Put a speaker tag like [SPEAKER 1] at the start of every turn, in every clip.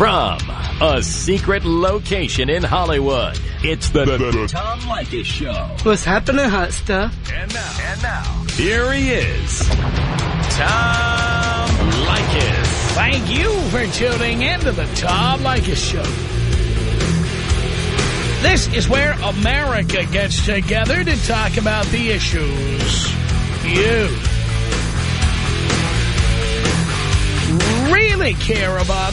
[SPEAKER 1] From a secret location in Hollywood, it's the, the, the Tom Leykis Show.
[SPEAKER 2] What's happening, hot stuff?
[SPEAKER 1] And now, and now, here he is, Tom Leykis.
[SPEAKER 3] Thank you for tuning in to the Tom Leykis Show. This is where America gets together to talk about the issues you really care about.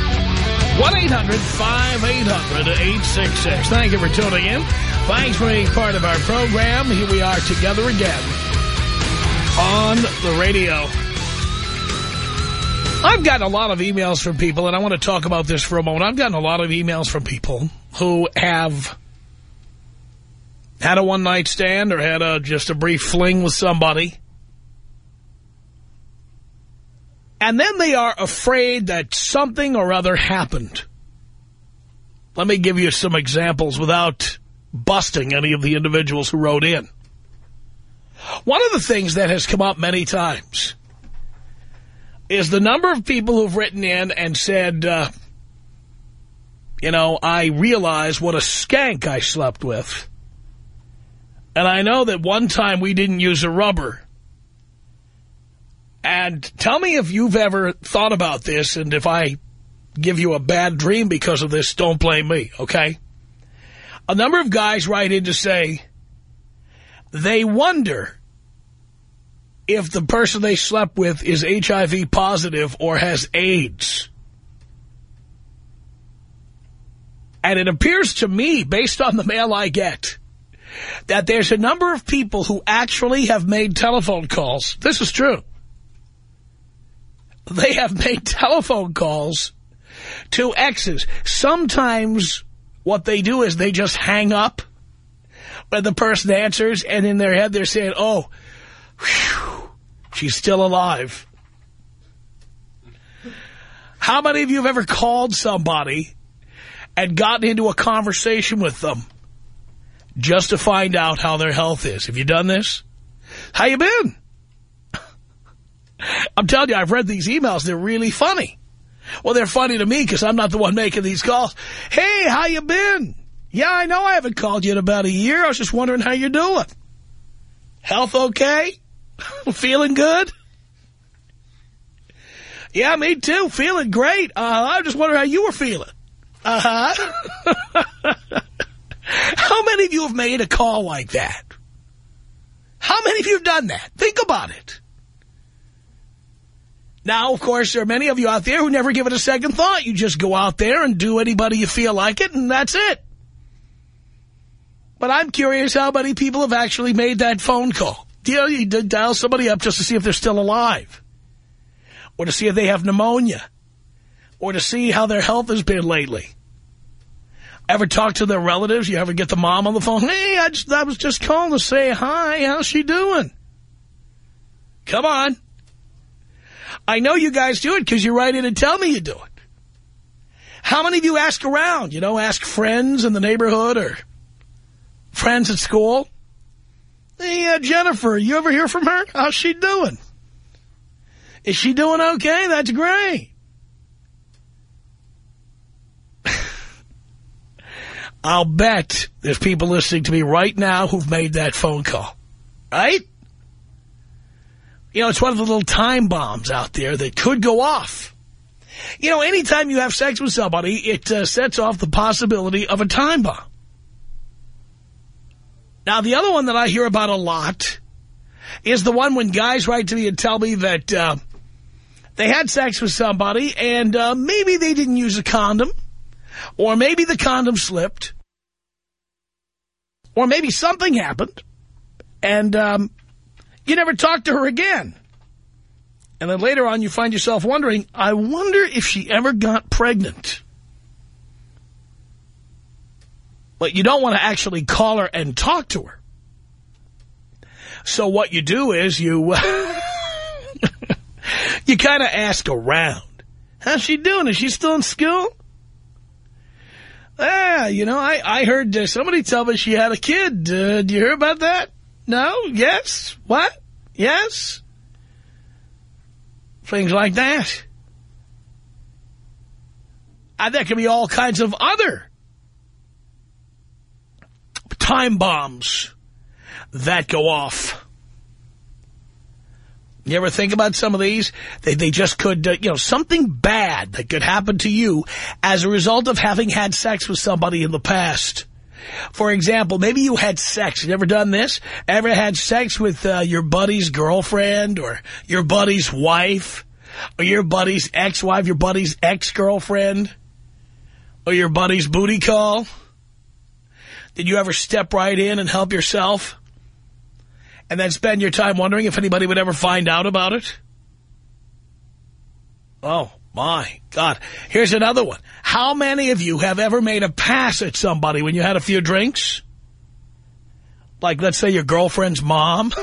[SPEAKER 3] 1-800-5800-866. Thank you for tuning in. Thanks for being part of our program. Here we are together again on the radio. I've gotten a lot of emails from people, and I want to talk about this for a moment. I've gotten a lot of emails from people who have had a one-night stand or had a, just a brief fling with somebody. And then they are afraid that something or other happened. Let me give you some examples without busting any of the individuals who wrote in. One of the things that has come up many times is the number of people who've written in and said, uh, you know, I realize what a skank I slept with. And I know that one time we didn't use a rubber. And tell me if you've ever thought about this, and if I give you a bad dream because of this, don't blame me, okay? A number of guys write in to say they wonder if the person they slept with is HIV positive or has AIDS. And it appears to me, based on the mail I get, that there's a number of people who actually have made telephone calls. This is true. They have made telephone calls to exes. Sometimes what they do is they just hang up when the person answers, and in their head they're saying, oh, whew, she's still alive. How many of you have ever called somebody and gotten into a conversation with them just to find out how their health is? Have you done this? How you been? I'm telling you, I've read these emails. They're really funny. Well, they're funny to me because I'm not the one making these calls. Hey, how you been? Yeah, I know I haven't called you in about a year. I was just wondering how you're doing. Health okay? Feeling good? Yeah, me too. Feeling great. Uh, I just wondering how you were feeling. Uh-huh. how many of you have made a call like that? How many of you have done that? Think about it. Now, of course, there are many of you out there who never give it a second thought. You just go out there and do anybody you feel like it, and that's it. But I'm curious how many people have actually made that phone call. You you dial somebody up just to see if they're still alive. Or to see if they have pneumonia. Or to see how their health has been lately. Ever talk to their relatives? You ever get the mom on the phone? Hey, I, just, I was just calling to say hi. How's she doing? Come on. I know you guys do it because you write in and tell me you do it. How many of you ask around? You know, ask friends in the neighborhood or friends at school? Hey, uh, Jennifer, you ever hear from her? How's she doing? Is she doing okay? That's great. I'll bet there's people listening to me right now who've made that phone call. Right? You know, it's one of the little time bombs out there that could go off. You know, anytime you have sex with somebody, it uh, sets off the possibility of a time bomb. Now, the other one that I hear about a lot is the one when guys write to me and tell me that uh, they had sex with somebody and uh, maybe they didn't use a condom or maybe the condom slipped or maybe something happened and um, you never talk to her again. And then later on you find yourself wondering, I wonder if she ever got pregnant. But you don't want to actually call her and talk to her. So what you do is you, you kind of ask around. How's she doing? Is she still in school? Ah, you know, I, I heard uh, somebody tell me she had a kid. Uh, do you hear about that? No? Yes? What? Yes? Things like that. And there can be all kinds of other time bombs that go off. You ever think about some of these? They, they just could, uh, you know, something bad that could happen to you as a result of having had sex with somebody in the past. For example, maybe you had sex. You ever done this? Ever had sex with uh, your buddy's girlfriend or your buddy's wife or your buddy's ex-wife, your buddy's ex-girlfriend or your buddy's booty call? Did you ever step right in and help yourself? And then spend your time wondering if anybody would ever find out about it? Oh, my God. Here's another one. How many of you have ever made a pass at somebody when you had a few drinks? Like, let's say your girlfriend's mom.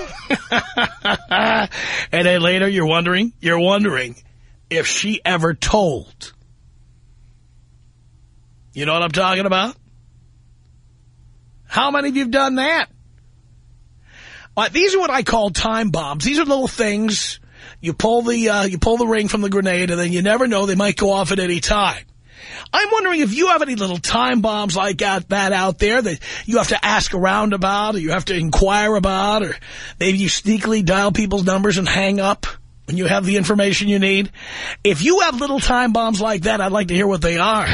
[SPEAKER 3] and then later you're wondering, you're wondering if she ever told. You know what I'm talking about? How many of you have done that? Uh, these are what I call time bombs. These are little things. You pull the uh, you pull the ring from the grenade, and then you never know they might go off at any time. I'm wondering if you have any little time bombs like that out there that you have to ask around about, or you have to inquire about, or maybe you sneakily dial people's numbers and hang up when you have the information you need. If you have little time bombs like that, I'd like to hear what they are.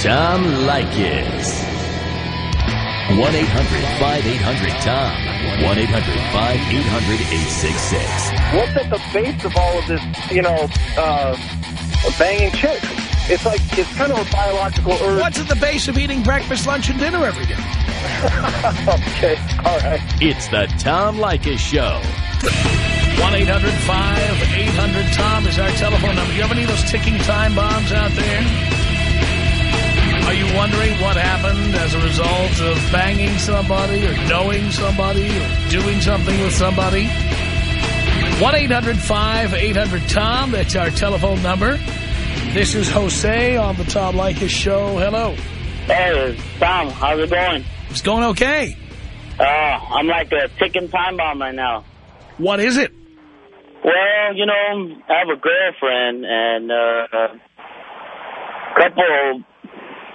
[SPEAKER 1] Tom Leykis. 1-800-5800-TOM. 1-800-5800-866.
[SPEAKER 4] What's at the base of all of this, you know, uh, banging chicks? It's like, it's kind of a biological urge.
[SPEAKER 3] What's at the base of eating breakfast, lunch, and dinner every day?
[SPEAKER 4] okay, all right.
[SPEAKER 1] It's the Tom Leykis Show.
[SPEAKER 3] 1-800-5800-TOM is our telephone number. Do you have any of those ticking time bombs out there? Are you wondering what happened as a result of banging somebody or knowing somebody or doing something with somebody? 1-800-5800-TOM. That's our telephone number. This is Jose on the Tom Leykis Show. Hello.
[SPEAKER 5] Hey, Tom, how's it going?
[SPEAKER 3] It's going okay.
[SPEAKER 5] Uh, I'm like a ticking time bomb right now.
[SPEAKER 3] What is it?
[SPEAKER 5] Well, you know, I have a girlfriend and uh, a couple,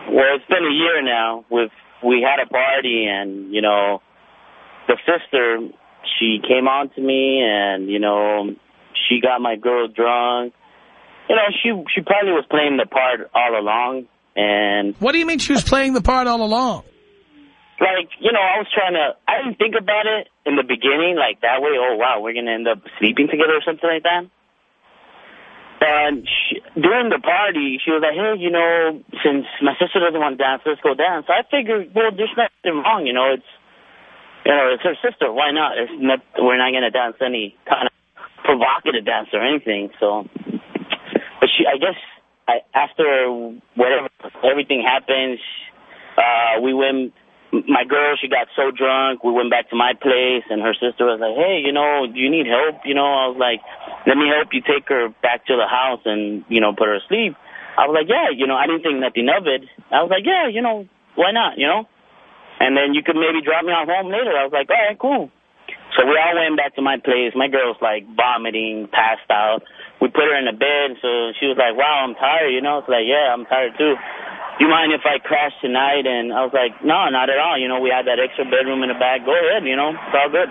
[SPEAKER 5] well, it's been a year now. We've, we had a party and, you know, the sister, she came on to me and, you know, she got my girl drunk. You know, she she probably was playing the part all along. And
[SPEAKER 3] What do you mean she was playing the part all along?
[SPEAKER 5] like, you know, I was trying to, I didn't think about it in the beginning, like that way, oh, wow, we're going to end up sleeping together or something like that. And she, during the party, she was like, hey, you know, since my sister doesn't want to dance, let's go dance. So I figured, well, there's nothing wrong, you know, it's, you know, it's her sister, why not? It's not we're not going to dance any kind of provocative dance or anything, so. But she, I guess, I, after whatever, everything happened, uh, we went, my girl, she got so drunk, we went back to my place, and her sister was like, hey, you know, do you need help? You know, I was like, let me help you take her back to the house and, you know, put her to sleep. I was like, yeah, you know, I didn't think nothing of it. I was like, yeah, you know, why not, you know? And then you could maybe drop me off home later. I was like, all right, cool. So we all went back to my place. My girl's like vomiting, passed out. We put her in the bed, so she was like, wow, I'm tired, you know? It's like, yeah, I'm tired too. You mind if I crash tonight? And I was like, no, not at all. You know, we had that extra bedroom in the back. Go ahead, you know, it's all good.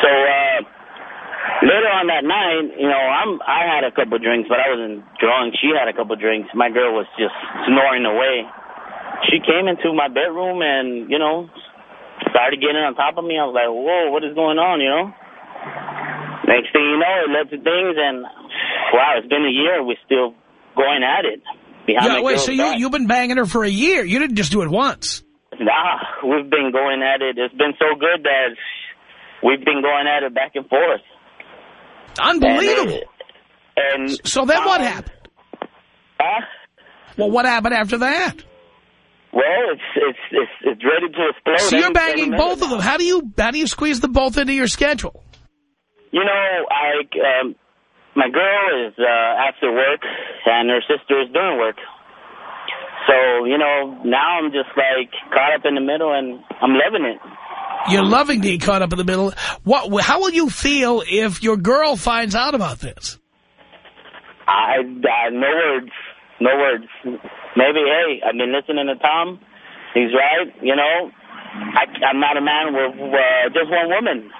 [SPEAKER 5] So, uh, later on that night, you know, I'm, I had a couple drinks, but I wasn't drunk. She had a couple drinks. My girl was just snoring away. She came into my bedroom and, you know, started getting on top of me. I was like, whoa, what is going on, you know? Next thing you know, it led to things, and wow, it's been a year. We're still going at it. Behind
[SPEAKER 3] Yeah, wait, so you,
[SPEAKER 5] back.
[SPEAKER 3] you've been banging her for a year. You didn't just do it once.
[SPEAKER 5] Nah, we've been going at it. It's been so good that we've been going at it back and forth. And,
[SPEAKER 3] Unbelievable.
[SPEAKER 5] And
[SPEAKER 3] So then what
[SPEAKER 5] um,
[SPEAKER 3] happened?
[SPEAKER 5] Huh?
[SPEAKER 3] Well, what happened after that?
[SPEAKER 5] Well, it's it's it's, it's ready to explode.
[SPEAKER 3] So you're banging both of them. How do you how do you squeeze them both into your schedule?
[SPEAKER 5] You know, I um, my girl is uh, after work, and her sister is doing work. So you know, now I'm just like caught up in the middle, and I'm loving it.
[SPEAKER 3] You're loving being caught up in the middle. What? How will you feel if your girl finds out about this?
[SPEAKER 5] I, I no words, no words. Maybe hey, I've been listening to Tom. He's right. You know, I, I'm not a man with uh, just one woman.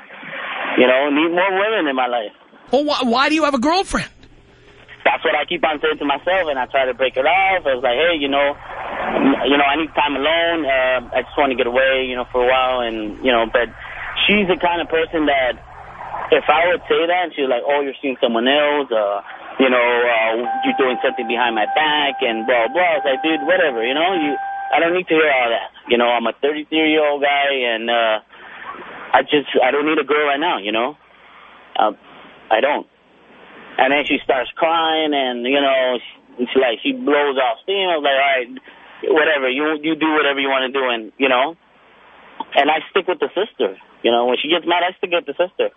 [SPEAKER 5] You know, need more women in my life.
[SPEAKER 3] Well, why, why do you have a girlfriend?
[SPEAKER 5] That's what I keep on saying to myself, and I try to break it off. I was like, hey, you know, you know, I need time alone. Uh, I just want to get away, you know, for a while, and you know, but she's the kind of person that if I would say that, and she's like, oh, you're seeing someone else, uh, you know, uh, you're doing something behind my back, and blah blah. I was like, dude, whatever, you know, you. I don't need to hear all that. You know, I'm a 33 year old guy, and uh, I just I don't need a girl right now. You know, uh, I don't. And then she starts crying, and you know, she, she like she blows off steam. I was like, all right, whatever, you you do whatever you want to do, and you know. And I stick with the sister. You know, when she gets mad, I stick with the sister.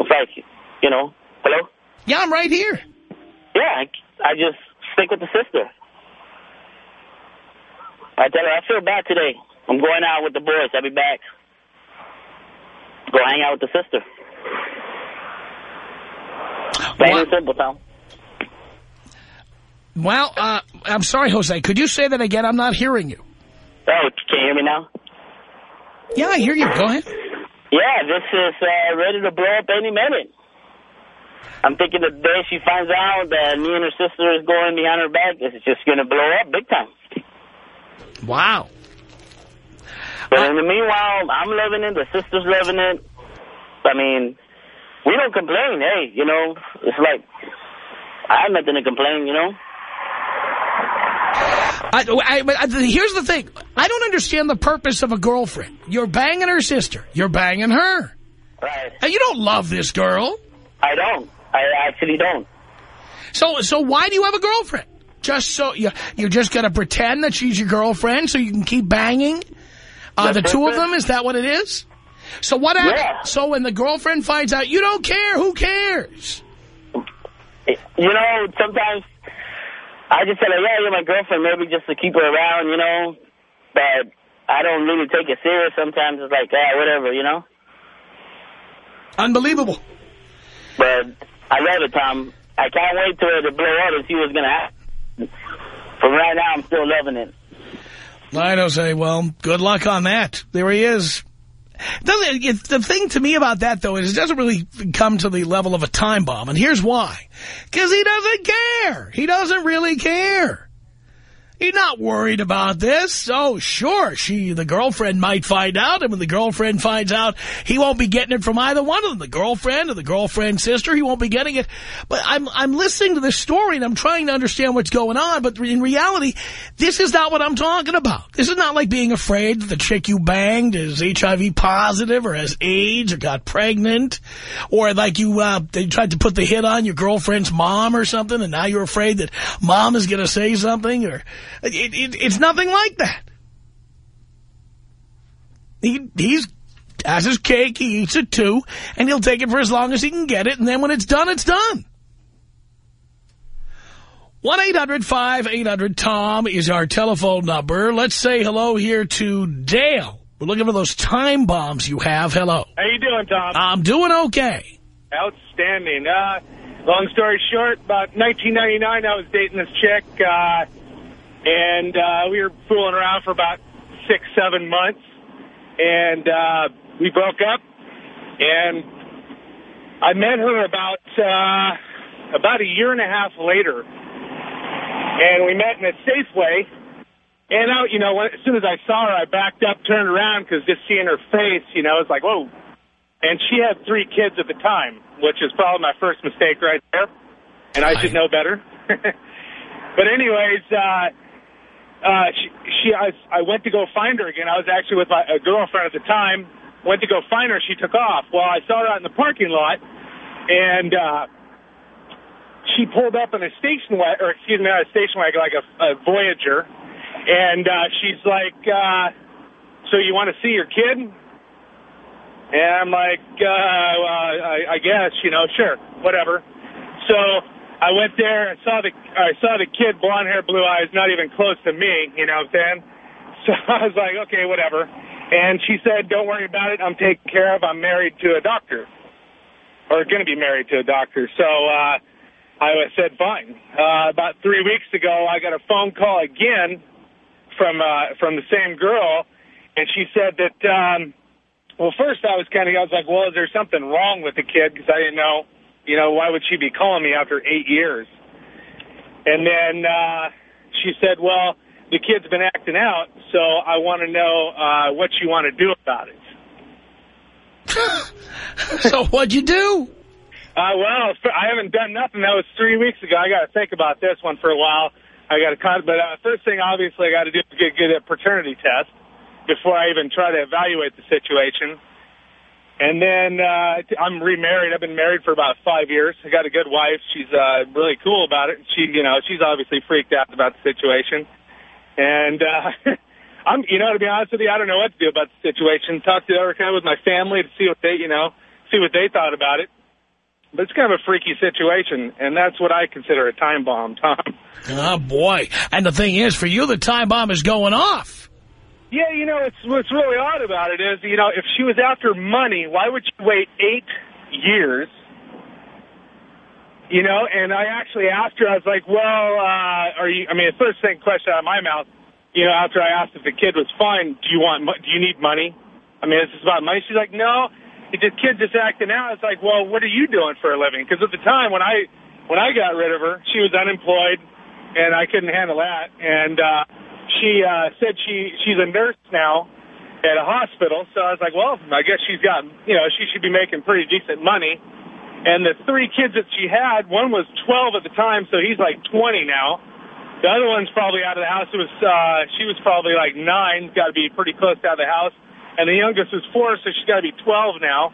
[SPEAKER 5] It's like, you know, hello.
[SPEAKER 3] Yeah, I'm right here.
[SPEAKER 5] Yeah, I, I just stick with the sister. I tell her I feel bad today. I'm going out with the boys. I'll be back. Go hang out with the sister. Plain and
[SPEAKER 3] What? Well, uh, I'm sorry, Jose. Could you say that again? I'm not hearing you.
[SPEAKER 5] Oh, can you hear me now?
[SPEAKER 3] Yeah, I hear you. Go ahead.
[SPEAKER 5] Yeah, this is uh, ready to blow up any minute. I'm thinking the day she finds out that me and her sister is going behind her back, it's just going to blow up big time.
[SPEAKER 3] Wow.
[SPEAKER 5] But in the meanwhile, I'm loving it. The sister's loving it. I mean, we don't complain. Hey, you know, it's like I have nothing to complain. You know.
[SPEAKER 3] I, I, but here's the thing. I don't understand the purpose of a girlfriend. You're banging her sister. You're banging her.
[SPEAKER 5] Right.
[SPEAKER 3] And you don't love this girl.
[SPEAKER 5] I don't. I actually don't.
[SPEAKER 3] So, so why do you have a girlfriend? Just so you, you're just going to pretend that she's your girlfriend so you can keep banging? Uh, the
[SPEAKER 5] That's
[SPEAKER 3] two of them, is that what it is? So what happens?
[SPEAKER 5] Yeah.
[SPEAKER 3] So when the girlfriend finds out, you don't care, who cares?
[SPEAKER 5] You know, sometimes I just tell her, yeah, you're my girlfriend, maybe just to keep her around, you know. But I don't really take it serious. Sometimes it's like, yeah, whatever, you know.
[SPEAKER 3] Unbelievable.
[SPEAKER 5] But I love it, Tom. I can't wait till it to blow up and see what's going to happen. From right now, I'm still loving it.
[SPEAKER 3] I don't say, well, good luck on that. There he is. The thing to me about that, though, is it doesn't really come to the level of a time bomb. And here's why. Because he doesn't care. He doesn't really care. He's not worried about this. Oh, sure, she, the girlfriend might find out, and when the girlfriend finds out, he won't be getting it from either one of them, the girlfriend or the girlfriend's sister. He won't be getting it. But I'm, I'm listening to this story, and I'm trying to understand what's going on, but in reality, this is not what I'm talking about. This is not like being afraid that the chick you banged is HIV positive or has AIDS or got pregnant, or like you, uh, they tried to put the hit on your girlfriend's mom or something, and now you're afraid that mom is going to say something, or it, it, it's nothing like that. He, he's has his cake, he eats it too, and he'll take it for as long as he can get it, and then when it's done, it's done. 1-800-5800-TOM is our telephone number. Let's say hello here to Dale. We're looking for those time bombs you have. Hello.
[SPEAKER 6] How you doing, Tom?
[SPEAKER 3] I'm doing okay.
[SPEAKER 6] Outstanding. Uh, long story short, about 1999, I was dating this chick, uh, and uh, we were fooling around for about six, seven months, and uh, we broke up, and I met her about uh, about a year and a half later, and we met in a Safeway. And I, you know, when, as soon as I saw her, I backed up, turned around, because just seeing her face, you know, it's like, whoa. And she had three kids at the time, which is probably my first mistake right there. And I should know better. but anyways, uh, uh, she, she I, I went to go find her again. I was actually with my, a girlfriend at the time. Went to go find her. She took off. Well, I saw her out in the parking lot, and uh, she pulled up in a station wagon, or excuse me, not a station wagon, like a, a Voyager. And uh, she's like, uh, so you want to see your kid? And I'm like, uh, uh, I, I guess, you know, sure, whatever. So I went there I saw the I saw the kid, blonde hair, blue eyes, not even close to me. You know what I'm saying? So I was like, okay, whatever. And she said, don't worry about it. I'm taken care of. I'm married to a doctor, or going to be married to a doctor. So uh, I said, fine. Uh, about three weeks ago, I got a phone call again from uh, from the same girl, and she said that. Um, well, first I was kind of I was like, well, is there something wrong with the kid? Because I didn't know, you know, why would she be calling me after eight years? And then uh, she said, well, the kid's been acting out, so I want to know uh, what you want to do about it.
[SPEAKER 3] so what'd you do?
[SPEAKER 6] Uh, well, I haven't done nothing. That was three weeks ago. I got to think about this one for a while. I got to, but uh, first thing, obviously, I got to do is get, get a paternity test before I even try to evaluate the situation. And then uh, I'm remarried. I've been married for about five years. I got a good wife. She's uh, really cool about it. She, you know, she's obviously freaked out about the situation. And uh, I'm, you know, to be honest with you, I don't know what to do about the situation. Talk to every kind with my family to see what they, you know, see what they thought about it. But it's kind of a freaky situation, and that's what I consider a time bomb, Tom.
[SPEAKER 3] Oh, boy. And the thing is, for you, the time bomb is going off.
[SPEAKER 6] Yeah, you know, it's, what's really odd about it is, you know, if she was after money, why would she wait eight years? You know, and I actually asked her, I was like, well, uh, are you, I mean, the first thing question out of my mouth, you know, after I asked if the kid was fine, do you want, do you need money? I mean, is this about money? She's like, no, the kid just acting out. It's like, well, what are you doing for a living? Because at the time when I when I got rid of her, she was unemployed, and I couldn't handle that. And uh, she uh, said she she's a nurse now at a hospital. So I was like, well, I guess she's got you know she should be making pretty decent money. And the three kids that she had, one was 12 at the time, so he's like 20 now. The other one's probably out of the house. It was uh, she was probably like nine, got to be pretty close out of the house and the youngest is four, so she's got to be 12 now.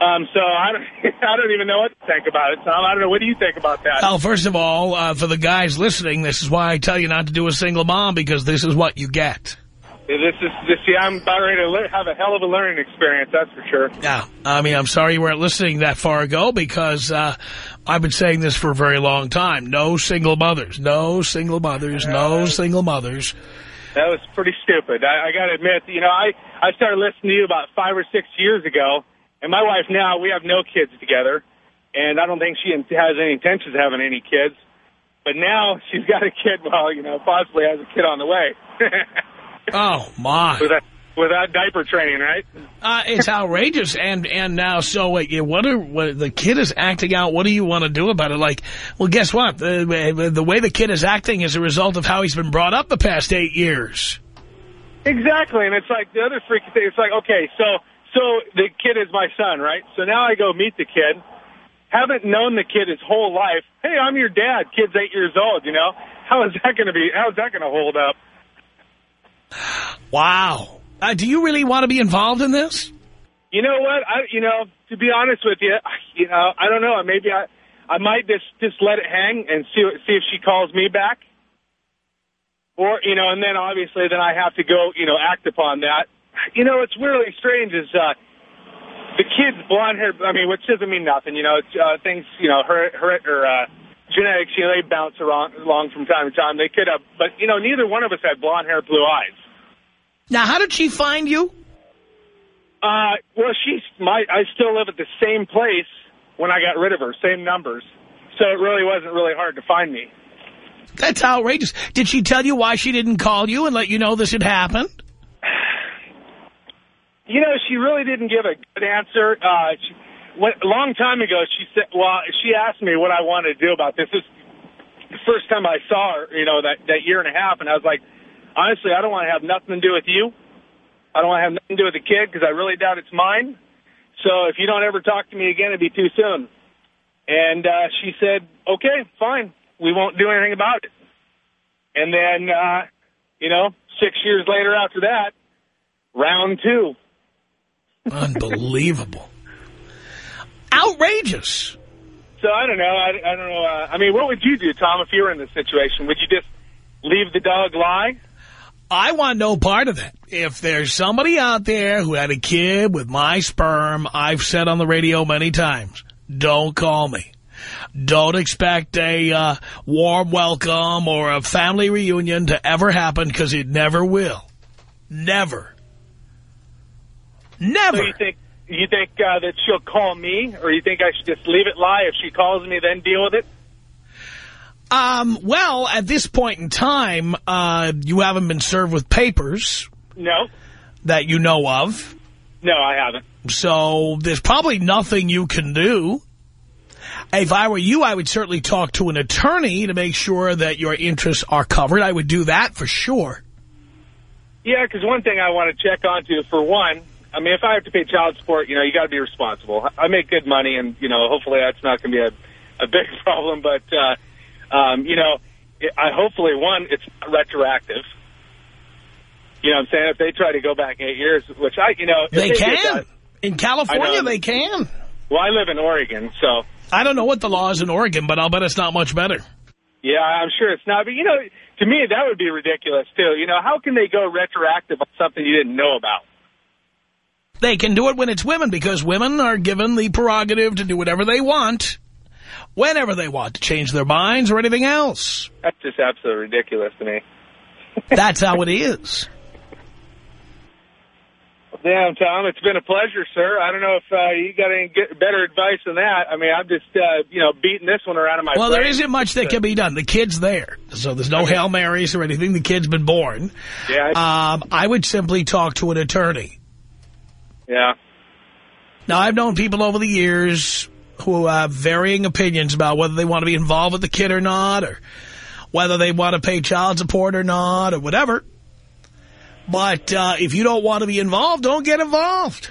[SPEAKER 6] Um, so I don't, I don't even know what to think about it, Tom. I don't know. What do you think about that?
[SPEAKER 3] Well, first of all, uh, for the guys listening, this is why I tell you not to do a single mom, because this is what you get.
[SPEAKER 6] This is this. Yeah, I'm about ready to have a hell of a learning experience. That's for sure.
[SPEAKER 3] Yeah, I mean, I'm sorry you weren't listening that far ago because uh, I've been saying this for a very long time. No single mothers. No single mothers. No single mothers.
[SPEAKER 6] That was pretty stupid. I, I got to admit, you know, I I started listening to you about five or six years ago, and my wife now we have no kids together, and I don't think she has any intentions of having any kids. But now she's got a kid. Well, you know, possibly has a kid on the way.
[SPEAKER 3] oh my!
[SPEAKER 6] Without, without diaper training, right?
[SPEAKER 3] Uh, it's outrageous. And and now, so wait, what are what, the kid is acting out? What do you want to do about it? Like, well, guess what? The the way the kid is acting is a result of how he's been brought up the past eight years.
[SPEAKER 6] Exactly, and it's like the other freaky thing. It's like, okay, so so the kid is my son, right? So now I go meet the kid. Haven't known the kid his whole life. Hey, I'm your dad. Kid's eight years old. You know, how is that going to be? How is that going to hold up?
[SPEAKER 3] Wow. Uh, do you really want to be involved in this?
[SPEAKER 6] You know what? I, you know, to be honest with you, you know, I don't know. Maybe I, I might just just let it hang and see see if she calls me back, or you know, and then obviously then I have to go, you know, act upon that. You know, it's really strange is uh, the kid's blonde hair. I mean, which doesn't mean nothing. You know, it's, uh, things. You know, her her or uh, genetics. You know, they bounce around along from time to time. They could have, but you know, neither one of us had blonde hair, blue eyes.
[SPEAKER 3] Now, how did she find you?
[SPEAKER 6] Uh, well, she's my. I still live at the same place when I got rid of her, same numbers. So it really wasn't really hard to find me.
[SPEAKER 3] That's outrageous. Did she tell you why she didn't call you and let you know this had happened?
[SPEAKER 6] You know, she really didn't give a good answer. Uh, she, when, a long time ago, she said, well, she asked me what I wanted to do about this. This is the first time I saw her, you know, that, that year and a half, and I was like, honestly, I don't want to have nothing to do with you. I don't want to have nothing to do with the kid because I really doubt it's mine. So if you don't ever talk to me again, it'd be too soon. And uh, she said, okay, fine. We won't do anything about it. And then, uh, you know, six years later after that, round two.
[SPEAKER 3] Unbelievable. Outrageous.
[SPEAKER 6] So I don't know. I, I don't know. Uh, I mean, what would you do, Tom, if you were in this situation? Would you just leave the dog lie?
[SPEAKER 3] I want no part of that. If there's somebody out there who had a kid with my sperm, I've said on the radio many times, don't call me. Don't expect a uh, warm welcome or a family reunion to ever happen because it never will. Never. Never.
[SPEAKER 6] So you think you think uh, that she'll call me, or you think I should just leave it lie? If she calls me, then deal with it.
[SPEAKER 3] Um, well, at this point in time, uh, you haven't been served with papers
[SPEAKER 6] No,
[SPEAKER 3] that you know of.
[SPEAKER 6] no, I haven't.
[SPEAKER 3] So there's probably nothing you can do. If I were you, I would certainly talk to an attorney to make sure that your interests are covered. I would do that for sure.
[SPEAKER 6] Yeah, because one thing I want to check onto, for one, I mean, if I have to pay child support, you know, you got to be responsible. I make good money, and you know, hopefully that's not going to be a, a big problem. But uh, um, you know, I hopefully one, it's retroactive. You know, what I'm saying if they try to go back eight years, which I, you know,
[SPEAKER 3] They can.
[SPEAKER 6] that-
[SPEAKER 3] In California, they can.
[SPEAKER 6] well, I live in Oregon, so
[SPEAKER 3] I don't know what the law is in Oregon, but I'll bet it's not much better.
[SPEAKER 6] yeah, I'm sure it's not. But you know, to me, that would be ridiculous too. You know, how can they go retroactive on something you didn't know about?
[SPEAKER 3] They can do it when it's women because women are given the prerogative to do whatever they want, whenever they want, to change their minds or anything else.
[SPEAKER 6] That's just absolutely ridiculous to me.
[SPEAKER 3] That's how it is.
[SPEAKER 6] Damn, Tom, it's been a pleasure, sir. I don't know if uh, you got any get better advice than that. I mean, I'm just, uh, you know, beating this one around in my
[SPEAKER 3] Well,
[SPEAKER 6] brain.
[SPEAKER 3] there isn't much that can be done. The kid's there, so there's no Hail Marys or anything. The kid's been born.
[SPEAKER 6] Yeah,
[SPEAKER 3] Um, I would simply talk to an attorney.
[SPEAKER 6] Yeah.
[SPEAKER 3] Now, I've known people over the years who have varying opinions about whether they want to be involved with the kid or not, or whether they want to pay child support or not, or whatever. But uh, if you don't want to be involved, don't get involved.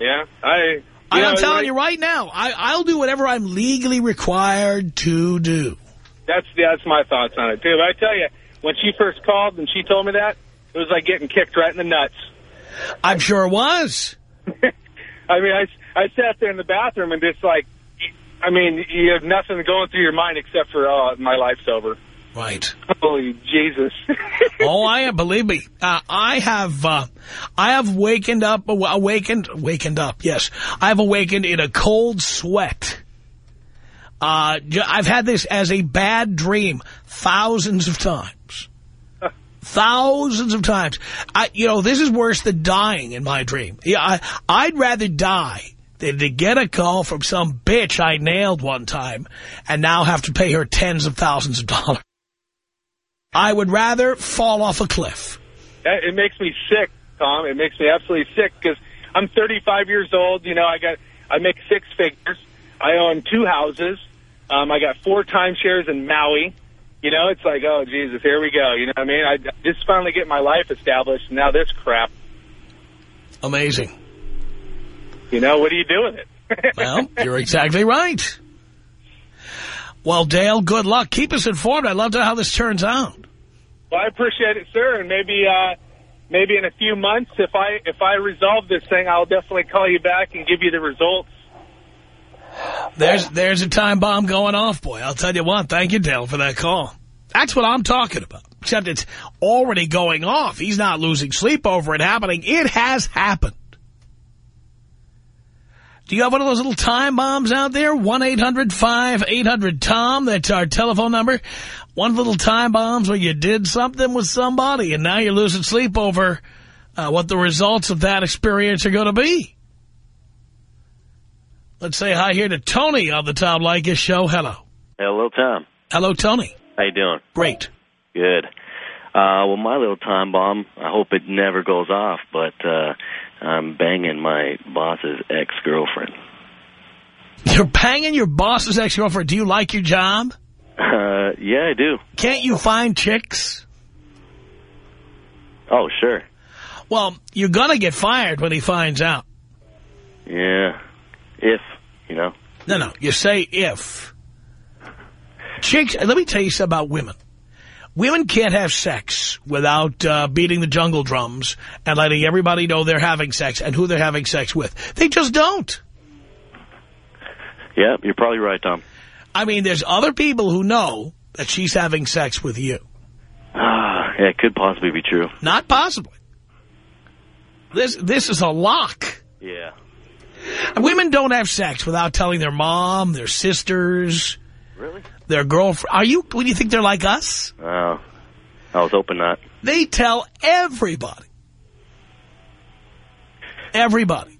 [SPEAKER 6] Yeah, I.
[SPEAKER 3] I'm
[SPEAKER 6] know,
[SPEAKER 3] telling
[SPEAKER 6] right-
[SPEAKER 3] you right now, I, I'll do whatever I'm legally required to do.
[SPEAKER 6] That's that's my thoughts on it too. But I tell you, when she first called and she told me that, it was like getting kicked right in the nuts.
[SPEAKER 3] I'm sure it was.
[SPEAKER 6] I mean, I I sat there in the bathroom and just like, I mean, you have nothing going through your mind except for, oh, my life's over.
[SPEAKER 3] Right.
[SPEAKER 6] Holy Jesus.
[SPEAKER 3] oh, I am. Believe me, uh, I have. Uh, I have wakened up. Awakened. Wakened up. Yes, I have awakened in a cold sweat. Uh, I've had this as a bad dream thousands of times. Thousands of times. I, you know, this is worse than dying in my dream. Yeah, I, I'd rather die than to get a call from some bitch I nailed one time and now have to pay her tens of thousands of dollars. I would rather fall off a cliff.
[SPEAKER 6] It makes me sick, Tom. It makes me absolutely sick because I'm 35 years old. You know, I got I make six figures. I own two houses. Um, I got four timeshares in Maui. You know, it's like, oh Jesus, here we go. You know what I mean? I just finally get my life established. and Now this crap.
[SPEAKER 3] Amazing.
[SPEAKER 6] You know, what do you do with it?
[SPEAKER 3] Well, you're exactly right. Well, Dale, good luck. Keep us informed. I'd love to know how this turns out.
[SPEAKER 6] Well, I appreciate it, sir, and maybe uh, maybe in a few months, if I if I resolve this thing, I'll definitely call you back and give you the results.
[SPEAKER 3] There's there's a time bomb going off, boy. I'll tell you what. Thank you, Dale, for that call. That's what I'm talking about. Except it's already going off. He's not losing sleep over it happening. It has happened. Do you have one of those little time bombs out there? 1-800-5800-TOM. That's our telephone number. One little time bombs where you did something with somebody and now you're losing sleep over uh, what the results of that experience are going to be. Let's say hi here to Tony on the Tom Leykis show. Hello.
[SPEAKER 7] Hello, Tom.
[SPEAKER 3] Hello, Tony.
[SPEAKER 7] How you doing?
[SPEAKER 3] Great.
[SPEAKER 7] Good. Uh, well, my little time bomb, I hope it never goes off, but uh, I'm banging my boss's ex-girlfriend.
[SPEAKER 3] You're banging your boss's ex-girlfriend. Do you like your job?
[SPEAKER 7] Uh, yeah, I do.
[SPEAKER 3] Can't you find chicks?
[SPEAKER 7] Oh, sure.
[SPEAKER 3] Well, you're going to get fired when he finds out.
[SPEAKER 7] Yeah. If, you know.
[SPEAKER 3] No, no. You say if. Chicks, let me tell you something about women. Women can't have sex without uh, beating the jungle drums and letting everybody know they're having sex and who they're having sex with. They just don't.
[SPEAKER 7] Yeah, you're probably right, Tom.
[SPEAKER 3] I mean, there's other people who know that she's having sex with you.
[SPEAKER 7] Ah, Yeah, it could possibly be true.
[SPEAKER 3] Not possibly. This this is a lock.
[SPEAKER 7] Yeah.
[SPEAKER 3] Women don't have sex without telling their mom, their sisters,
[SPEAKER 7] Really?
[SPEAKER 3] their girlfriend. Are you? What do you think they're like us?
[SPEAKER 7] Oh, I was hoping not.
[SPEAKER 3] They tell everybody. Everybody.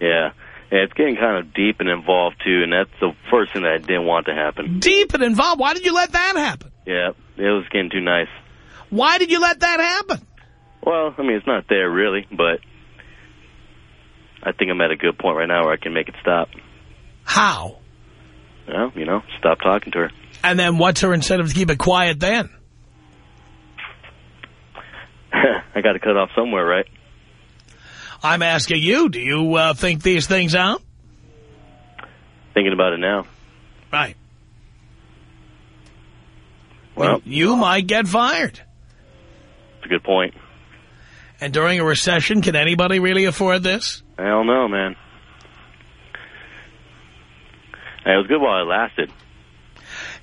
[SPEAKER 7] Yeah. Yeah, it's getting kind of deep and involved, too, and that's the first thing that I didn't want to happen.
[SPEAKER 3] Deep and involved. Why did you let that happen?
[SPEAKER 7] Yeah, it was getting too nice.
[SPEAKER 3] Why did you let that happen?
[SPEAKER 7] Well, I mean, it's not there, really, but I think I'm at a good point right now where I can make it stop.
[SPEAKER 3] How?
[SPEAKER 7] Well, you know, stop talking to her.
[SPEAKER 3] And then what's her incentive to keep it quiet then?
[SPEAKER 7] I got to cut off somewhere, right?
[SPEAKER 3] I'm asking you, do you uh, think these things out?
[SPEAKER 7] Thinking about it now.
[SPEAKER 3] Right.
[SPEAKER 7] Well,
[SPEAKER 3] You might get fired.
[SPEAKER 7] it's a good point.
[SPEAKER 3] And during a recession, can anybody really afford this?
[SPEAKER 7] Hell don't man. Hey, it was good while it lasted.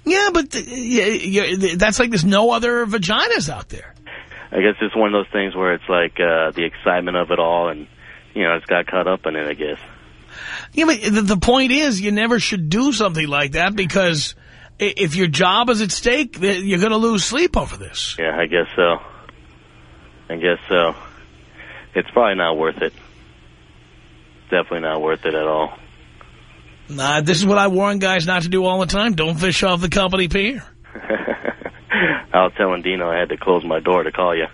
[SPEAKER 3] Yeah, but th- y- that's like there's no other vaginas out there.
[SPEAKER 7] I guess it's one of those things where it's like uh, the excitement of it all, and you know, it's got caught up in it. I guess.
[SPEAKER 3] Yeah, but the, the point is you never should do something like that because if your job is at stake, you're going to lose sleep over this.
[SPEAKER 7] Yeah, I guess so. I guess so. It's probably not worth it. Definitely not worth it at all.
[SPEAKER 3] Nah, this is what I warn guys not to do all the time. Don't fish off the company pier.
[SPEAKER 7] I was telling Dino I had to close my door to call you.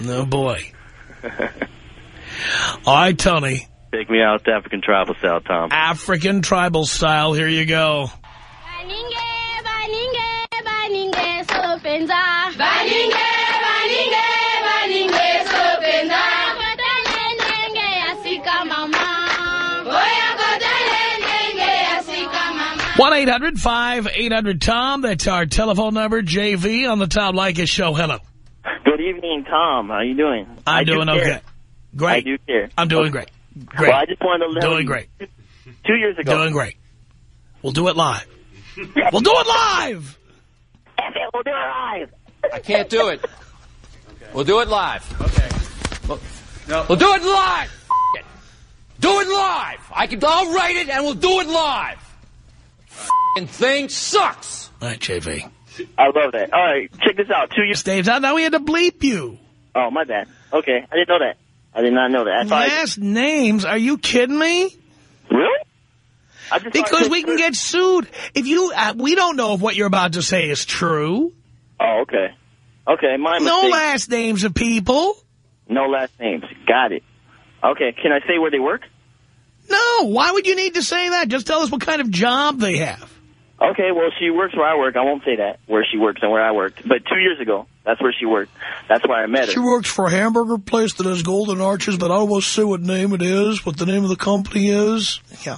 [SPEAKER 3] No, boy. all right, Tony.
[SPEAKER 7] Take me out to African tribal style, Tom.
[SPEAKER 3] African tribal style. Here you go.
[SPEAKER 8] Baninge, baninge, baninge, sopenza.
[SPEAKER 3] 1-800-5800-TOM. That's our telephone number. JV on the Tom Leykis Show. Hello.
[SPEAKER 9] Good evening, Tom. How you doing?
[SPEAKER 3] I'm
[SPEAKER 9] I do
[SPEAKER 3] doing
[SPEAKER 9] care.
[SPEAKER 3] okay. Great.
[SPEAKER 9] I do care.
[SPEAKER 3] I'm doing
[SPEAKER 9] Okay.
[SPEAKER 3] great. Great.
[SPEAKER 9] Well, I just wanted to let
[SPEAKER 3] Doing
[SPEAKER 9] you-
[SPEAKER 3] great.
[SPEAKER 9] Two years ago.
[SPEAKER 3] Doing great. We'll do it live. we'll do it live.
[SPEAKER 9] F it, we'll do it live.
[SPEAKER 10] I can't do it. We'll do it live. Okay. We'll, we'll do it live. It. Do it live. I can. I'll write it and we'll do it live. F***ing thing sucks.
[SPEAKER 3] All right, JV.
[SPEAKER 9] I love that. All right, check this out. Two years.
[SPEAKER 3] Staves out. Now we had to bleep you.
[SPEAKER 9] Oh, my bad. Okay, I didn't know that. I did not know that. I thought I-
[SPEAKER 3] Last names. Are you kidding me?
[SPEAKER 9] really? I just
[SPEAKER 3] Because we can get sued. If you, uh, we don't know if what you're about to say is true.
[SPEAKER 9] Oh, okay. Okay, my
[SPEAKER 3] No
[SPEAKER 9] mistake.
[SPEAKER 3] last names of people.
[SPEAKER 9] No last names. Got it. Okay, can I say where they work?
[SPEAKER 3] No. Why would you need to say that? Just tell us what kind of job they have.
[SPEAKER 9] Okay, well, she works where I work. I won't say that, where she works and where I worked. But two years ago, that's where she worked. That's where I met her.
[SPEAKER 3] She works for a hamburger place that has golden arches, but I don't want to say what name it is, what the name of the company is. Yeah.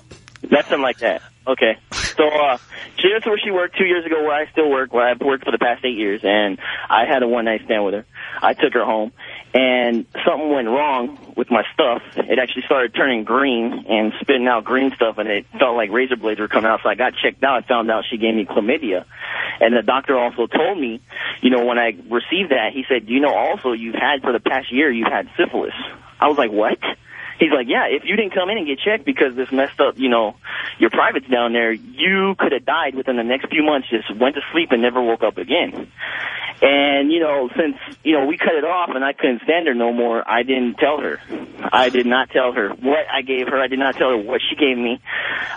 [SPEAKER 9] Nothing like that. Okay. So, uh, she, that's where she worked two years ago where I still work, where I've worked for the past eight years, and I had a one-night stand with her. I took her home, and something went wrong with my stuff. It actually started turning green and spitting out green stuff, and it felt like razor blades were coming out, so I got checked out and found out she gave me chlamydia. And the doctor also told me, you know, when I received that, he said, you know, also you've had, for the past year, you've had syphilis. I was like, what? He's like, yeah, if you didn't come in and get checked because this messed up, you know, your privates down there, you could have died within the next few months, just went to sleep and never woke up again. And, you know, since, you know, we cut it off and I couldn't stand her no more, I didn't tell her. I did not tell her what I gave her. I did not tell her what she gave me.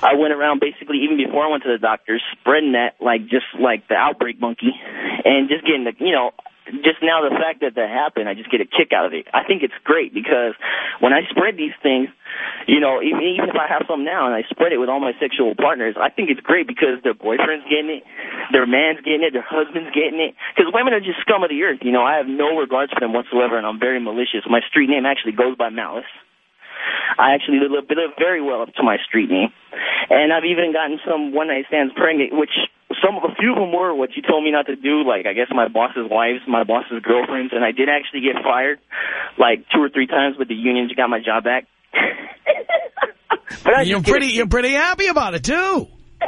[SPEAKER 9] I went around basically, even before I went to the doctor, spreading that like, just like the outbreak monkey and just getting the, you know, just now the fact that that happened, I just get a kick out of it. I think it's great because when I spread these things, you know, even, even if I have some now and I spread it with all my sexual partners, I think it's great because their boyfriend's getting it, their man's getting it, their husband's getting it. Because women are just scum of the earth. You know, I have no regards for them whatsoever, and I'm very malicious. My street name actually goes by Malice. I actually live, live very well up to my street name. And I've even gotten some one-night stands pregnant, which some, a few of them were what you told me not to do, like I guess my boss's wives, my boss's girlfriends, and I did actually get fired like two or three times, but the union got my job back. but
[SPEAKER 3] You're pretty, you're pretty happy about it, too.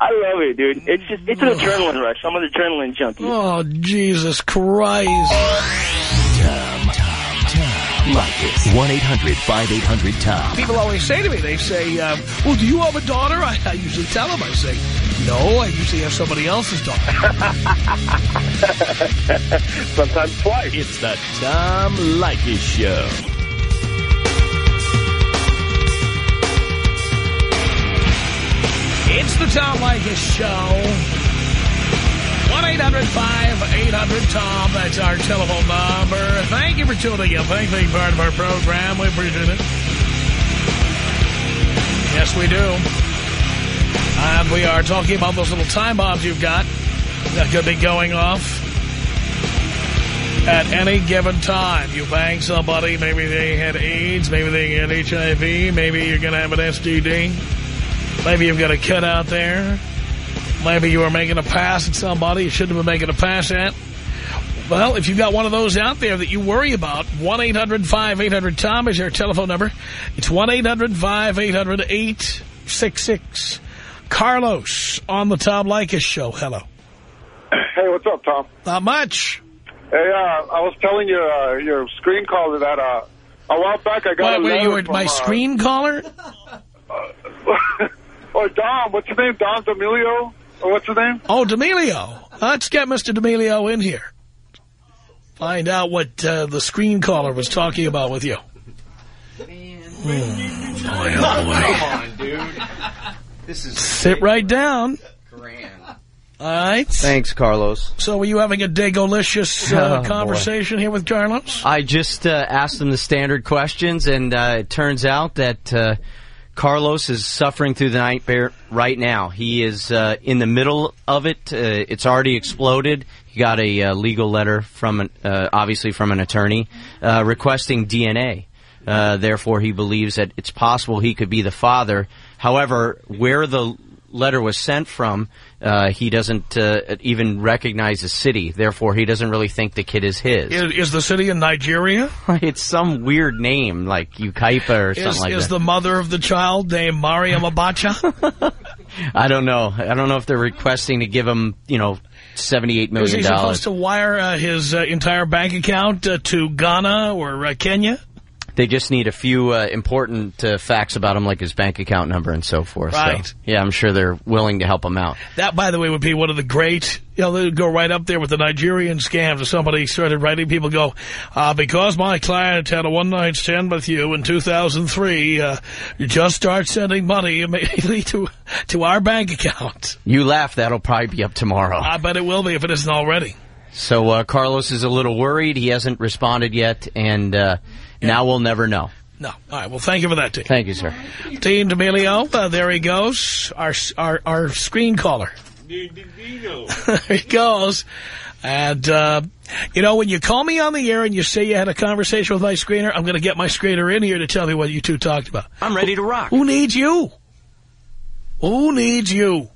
[SPEAKER 9] I love it, dude. It's just it's an adrenaline rush. I'm an adrenaline junkie.
[SPEAKER 3] Oh, Jesus Christ.
[SPEAKER 1] Leykis. 1-800-5800-TOM.
[SPEAKER 3] People always say to me, they say, uh, well, do you have a daughter? I, I usually tell them, I say, no, I usually have somebody else's daughter.
[SPEAKER 4] Sometimes twice.
[SPEAKER 1] It's the Tom Leykis Show.
[SPEAKER 3] It's the Tom Leykis Show. 1-800-5800-TOM. That's our telephone number. Thank you for tuning in. Thank you for being part of our program. We appreciate it. Yes, we do. And we are talking about those little time bombs you've got that could be going off at any given time. You bang somebody, maybe they had AIDS, maybe they had HIV, maybe you're going to have an STD. Maybe you've got a kid out there. Maybe you were making a pass at somebody you shouldn't have been making a pass at. Well, if you've got one of those out there that you worry about, 1-800-5800-TOM is your telephone number. It's 1-800-5800-866. Carlos on the Tom Leykis show. Hello.
[SPEAKER 4] Hey, what's up, Tom?
[SPEAKER 3] Not much.
[SPEAKER 4] Hey, uh, I was telling your uh, your screen caller that uh, a while back I got a
[SPEAKER 3] were you were
[SPEAKER 4] from,
[SPEAKER 3] my
[SPEAKER 4] uh,
[SPEAKER 3] screen caller?
[SPEAKER 4] or Dom, what's his name? Dom D'Amelio? Or what's his name?
[SPEAKER 3] Oh, D'Amelio. Let's get Mr. D'Amelio in here. Find out what uh, the screen caller was talking about with you. Hmm. Boy, oh boy.
[SPEAKER 11] Come on, dude. This is
[SPEAKER 3] Sit right down.
[SPEAKER 11] grand.
[SPEAKER 3] All right.
[SPEAKER 12] Thanks, Carlos.
[SPEAKER 3] So were you having a Dagolicious uh,
[SPEAKER 12] Oh, boy.
[SPEAKER 3] conversation here with Carlos?
[SPEAKER 12] I just uh, asked him the standard questions, and uh, it turns out that uh, Carlos is suffering through the nightmare right now. He is uh, in the middle of it. Uh, it's already exploded. He got a uh, legal letter from, an, uh, obviously, from an attorney uh, requesting DNA. Uh, therefore, he believes that it's possible he could be the father. However, where the letter was sent from, uh, he doesn't uh, even recognize the city. Therefore, he doesn't really think the kid is his.
[SPEAKER 3] Is, is the city in Nigeria?
[SPEAKER 12] it's some weird name, like Ukaipa or something
[SPEAKER 3] Is,
[SPEAKER 12] like
[SPEAKER 3] is
[SPEAKER 12] that.
[SPEAKER 3] the mother of the child named Mariam Abacha?
[SPEAKER 12] I don't know. I don't know if they're requesting to give him, you know,
[SPEAKER 3] $78
[SPEAKER 12] million.
[SPEAKER 3] Is
[SPEAKER 12] he
[SPEAKER 3] supposed to wire uh, his uh, entire bank account uh, to Ghana or uh, Kenya?
[SPEAKER 12] They just need a few uh, important uh, facts about him, like his bank account number and so forth.
[SPEAKER 3] Right.
[SPEAKER 12] So, yeah, I'm sure they're willing to help him out.
[SPEAKER 3] That, by the way, would be one of the great, you know, they would go right up there with the Nigerian scams. If somebody started writing, people go, uh, because my client had a one-night stand with you in 2003, uh, you just start sending money immediately to, to our bank account.
[SPEAKER 12] You laugh, that'll probably be up tomorrow.
[SPEAKER 3] I bet it will be if it isn't already.
[SPEAKER 12] So uh, Carlos is a little worried. He hasn't responded yet, and uh, now we'll never know.
[SPEAKER 3] No. All right. Well, thank you for that, Dean.
[SPEAKER 12] Thank you, sir.
[SPEAKER 3] Dean D'Amelio, uh, there he goes, our, our, our screen caller. there he goes. And, uh, you know, when you call me on the air and you say you had a conversation with my screener, I'm going to get my screener in here to tell me what you two talked about.
[SPEAKER 12] I'm ready to rock.
[SPEAKER 3] Who needs you? Who needs you?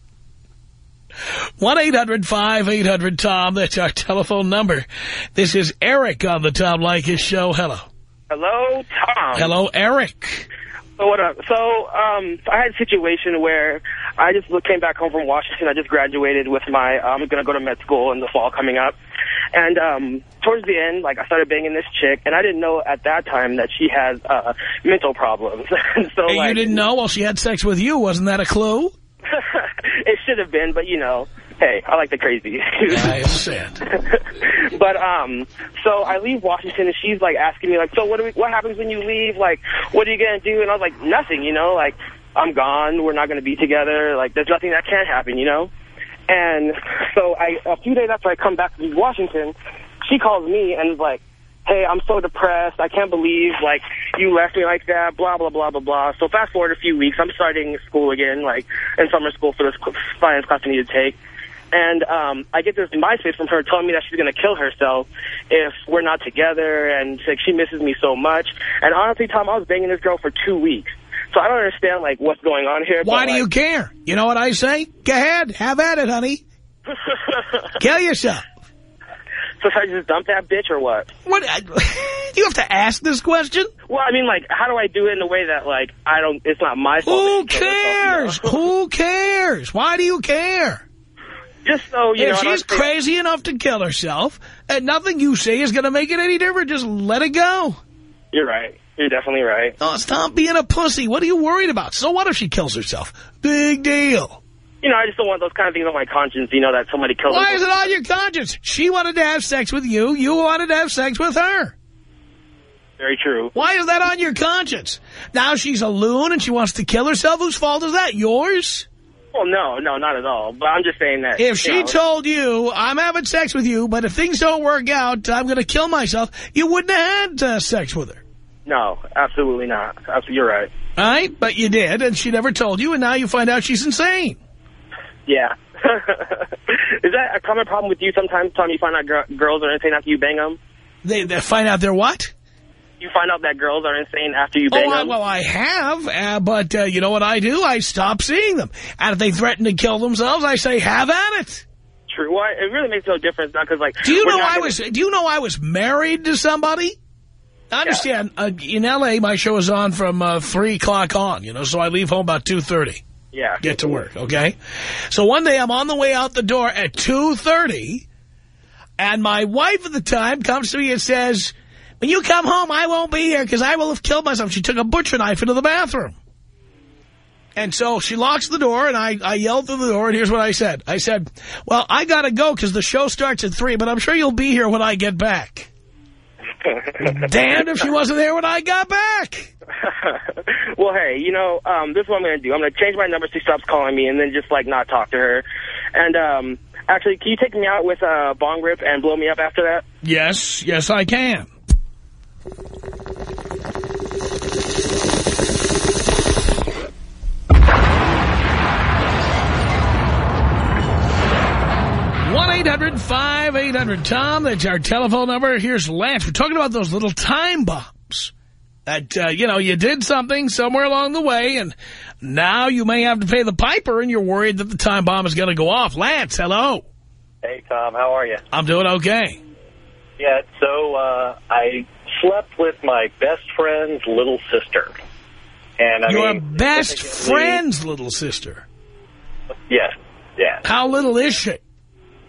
[SPEAKER 3] 1-800-5800-TOM. That's our telephone number. This is Eric on the Tom Leykis show. Hello.
[SPEAKER 13] Hello, Tom.
[SPEAKER 3] Hello, Eric.
[SPEAKER 13] So what up? So um, I had a situation where I just came back home from Washington. I just graduated with my. I'm going to go to med school in the fall coming up, and um, towards the end, like I started banging this chick, and I didn't know at that time that she has uh, mental problems. so
[SPEAKER 3] Hey,
[SPEAKER 13] like,
[SPEAKER 3] you didn't know? Well, she had sex with you. Wasn't that a clue?
[SPEAKER 13] it should have been, but you know, hey, I like the crazy.
[SPEAKER 3] I understand.
[SPEAKER 13] but um, so I leave Washington, and she's like asking me like, so what do we? What happens when you leave? Like, what are you gonna do? And I was like, nothing, you know, like I'm gone. We're not gonna be together. Like, there's nothing that can happen, you know. And so I, a few days after I come back to Washington, she calls me and is like, hey, I'm so depressed. I can't believe, like, you left me like that, blah, blah, blah, blah, blah. So fast forward a few weeks. I'm starting school again, like, in summer school for this science class I need to take. And um, I get this MySpace from her telling me that she's going to kill herself if we're not together, and like, she misses me so much. And honestly, Tom, I was banging this girl for two weeks. So I don't understand, like, what's going on here.
[SPEAKER 3] Why
[SPEAKER 13] but,
[SPEAKER 3] do you care? You know what I say? Go ahead. Have at it, honey. Kill yourself.
[SPEAKER 13] So should I just dump that bitch or what?
[SPEAKER 3] What? Do you have to ask this question?
[SPEAKER 13] Well, I mean, like, how do I do it in a way that, like, I don't, it's not my fault.
[SPEAKER 3] Who
[SPEAKER 13] that she killed herself,
[SPEAKER 3] cares? Who cares? Why do you care?
[SPEAKER 13] Just so, you
[SPEAKER 3] if
[SPEAKER 13] know.
[SPEAKER 3] She's crazy enough to kill herself, and nothing you say is going to make it any different, just let it go.
[SPEAKER 13] You're right. You're definitely right.
[SPEAKER 3] Oh, stop being a pussy. What are you worried about? So what if she kills herself? Big deal.
[SPEAKER 13] You know, I just don't want those kind of things on my conscience, you know, that somebody killed
[SPEAKER 3] Why is it on your conscience? She wanted to have sex with you. You wanted to have sex with her.
[SPEAKER 13] Very true.
[SPEAKER 3] Why is that on your conscience? Now she's a loon and she wants to kill herself. Whose fault is that? Yours?
[SPEAKER 13] Well, no, no, not at all. But I'm just saying that.
[SPEAKER 3] If she
[SPEAKER 13] know,
[SPEAKER 3] told you, I'm having sex with you, but if things don't work out, I'm going to kill myself, you wouldn't have had uh, sex with her.
[SPEAKER 13] No, absolutely not. You're right.
[SPEAKER 3] All right? But you did, and she never told you, and now you find out she's insane.
[SPEAKER 13] Yeah. Is that a common problem with you sometimes, Tom? You find out gir girls are insane after you bang them?
[SPEAKER 3] They, they find out they're what?
[SPEAKER 13] You find out that girls are insane after you bang
[SPEAKER 3] Oh, I,
[SPEAKER 13] them?
[SPEAKER 3] well, I have, uh, but uh, you know what I do? I stop seeing them. And if they threaten to kill themselves, I say, have at it.
[SPEAKER 13] True. Well, it really makes no difference now because, like,
[SPEAKER 3] Do you know I was? Do you know I was married to somebody? I understand. Uh, in L.A., my show is on from uh, three o'clock on. You know, so I leave home about two thirty.
[SPEAKER 13] Yeah.
[SPEAKER 3] Get to work. Okay. So one day I'm on the way out the door at two thirty, and my wife at the time comes to me and says, "When you come home, I won't be here because I will have killed myself." She took a butcher knife into the bathroom. And so she locks the door, and I, I yelled through the door, and here's what I said. I said, well, I got to go because the show starts at 3, but I'm sure you'll be here when I get back. Damned if she wasn't there when I got back.
[SPEAKER 13] well, hey, you know, um, this is what I'm going to do. I'm going to change my number so she stops calling me and then just, like, not talk to her. And, um, actually, can you take me out with a uh, bong rip and blow me up after that?
[SPEAKER 3] Yes, yes, I can. One 800 tom That's our telephone number. Here's Lance. We're talking about those little time bombs. That, uh, you know, you did something somewhere along the way, and now you may have to pay the piper, and you're worried that the time bomb is going to go off. Lance, hello.
[SPEAKER 14] Hey, Tom, how are you?
[SPEAKER 3] I'm doing okay.
[SPEAKER 14] Yeah, so uh, I slept with my best friend's little sister. And I
[SPEAKER 3] Your
[SPEAKER 14] mean,
[SPEAKER 3] best friend's little sister.
[SPEAKER 14] Yes, yes.
[SPEAKER 3] How little is she?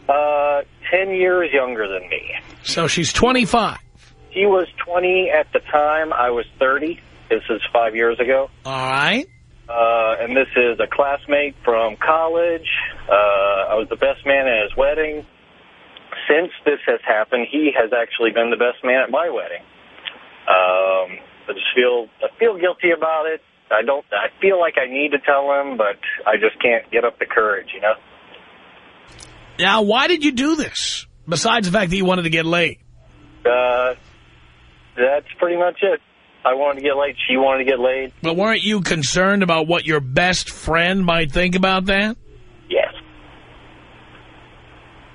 [SPEAKER 14] Uh, 10 years younger than me.
[SPEAKER 3] So she's 25.
[SPEAKER 14] He was 20 at the time. I was 30. This is five years ago.
[SPEAKER 3] All right.
[SPEAKER 14] Uh, and this is a classmate from college. Uh, I was the best man at his wedding. Since this has happened, he has actually been the best man at my wedding. Um, I just feel I feel guilty about it. I don't. I feel like I need to tell him, but I just can't get up the courage. You know.
[SPEAKER 3] Now, why did you do this? Besides the fact that you wanted to get laid.
[SPEAKER 14] Uh, that's pretty much it. I wanted to get laid. She wanted to get laid.
[SPEAKER 3] But weren't you concerned about what your best friend might think about that?
[SPEAKER 14] Yes.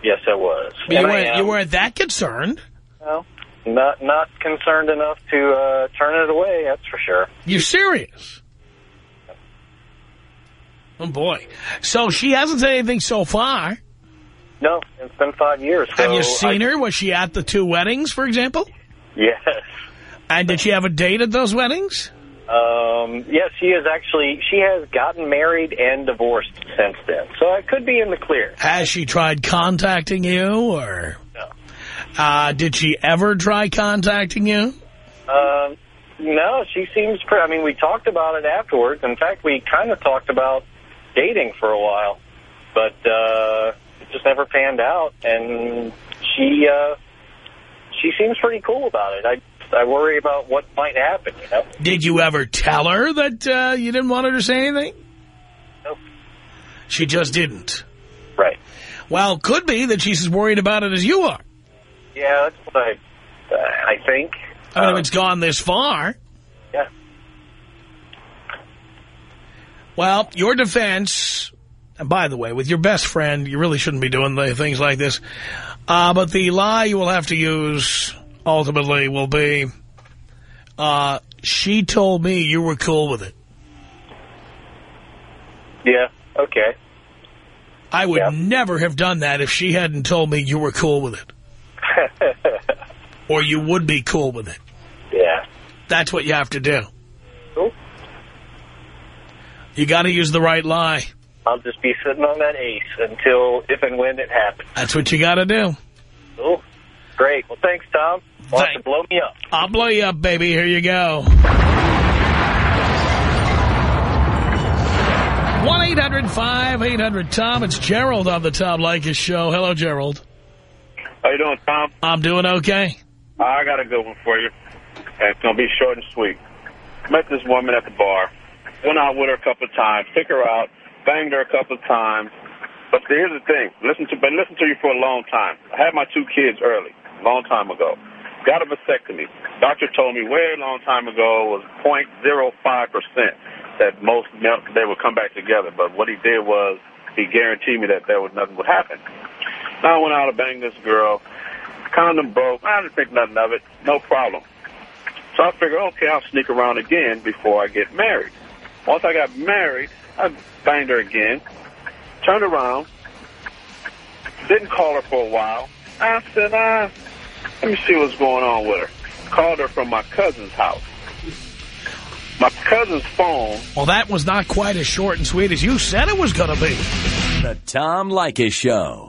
[SPEAKER 14] Yes, I was. But You
[SPEAKER 3] weren't,
[SPEAKER 14] am.
[SPEAKER 3] you weren't that concerned.
[SPEAKER 14] No, not not concerned enough to uh, turn it away. That's for sure.
[SPEAKER 3] You're serious. Oh, boy. So she hasn't said anything so far.
[SPEAKER 14] No, it's been five years.
[SPEAKER 3] Have you seen
[SPEAKER 14] I-
[SPEAKER 3] her? Was she at the two weddings, for example?
[SPEAKER 14] Yes.
[SPEAKER 3] And did she have a date at those weddings?
[SPEAKER 14] Um, yes, she is actually. She has gotten married and divorced since then, so I could be in the clear.
[SPEAKER 3] Has she tried contacting you, or... Uh, did she ever try contacting you?
[SPEAKER 14] Um, no, she seems. Pre- I mean, we talked about it afterwards. In fact, we kind of talked about dating for a while, but uh, it just never panned out. And she uh, she seems pretty cool about it. I I worry about what might happen. You know.
[SPEAKER 3] Did you ever tell her that uh, you didn't want her to say anything?
[SPEAKER 14] Nope.
[SPEAKER 3] She just didn't.
[SPEAKER 14] Right.
[SPEAKER 3] Well, could be that she's as worried about it as you are.
[SPEAKER 14] Yeah, that's what I uh, I think.
[SPEAKER 3] I mean,
[SPEAKER 14] Um,
[SPEAKER 3] if it's gone this far.
[SPEAKER 14] Yeah.
[SPEAKER 3] Well, your defense, and by the way, with your best friend, you really shouldn't be doing the things like this. Uh, but the lie you will have to use ultimately will be, uh, she told me you were cool with it.
[SPEAKER 14] Yeah. Okay.
[SPEAKER 3] I would never have done that if she hadn't told me you were cool with it. or you would be cool with it.
[SPEAKER 14] Yeah.
[SPEAKER 3] That's what you have to do.
[SPEAKER 14] Cool.
[SPEAKER 3] You got to use the right lie.
[SPEAKER 14] I'll just be sitting on that ace until if and when it happens.
[SPEAKER 3] That's what you got to do.
[SPEAKER 14] Cool. Great. Well, thanks, Tom. Why don't blow me up?
[SPEAKER 3] I'll blow you up, baby. Here you go. 1-800-5800-TOM. It's Gerald on the Tom Leykis show. Hello, Gerald.
[SPEAKER 15] How you doing, Tom?
[SPEAKER 3] I'm doing okay.
[SPEAKER 15] I got a good one for you. And it's going to be short and sweet. Met this woman at the bar. Went out with her a couple of times. Took her out. Banged her a couple of times. But here's the thing. Listen to, been listening to you for a long time. I had my two kids early, a long time ago. Got a vasectomy. Doctor told me way a long time ago was 0.05% that most milk, they would come back together. But what he did was he guaranteed me that there was nothing would happen. Now I went out and banged this girl. Condom broke. I didn't think nothing of it. No problem. So I figured, okay, I'll sneak around again before I get married. Once I got married, I banged her again. Turned around. Didn't call her for a while. I said, ah, let me see what's going on with her. Called her from my cousin's house. My cousin's phone
[SPEAKER 3] Well, that was not quite as short and sweet as you said it was going to be.
[SPEAKER 1] The Tom Leykis Show.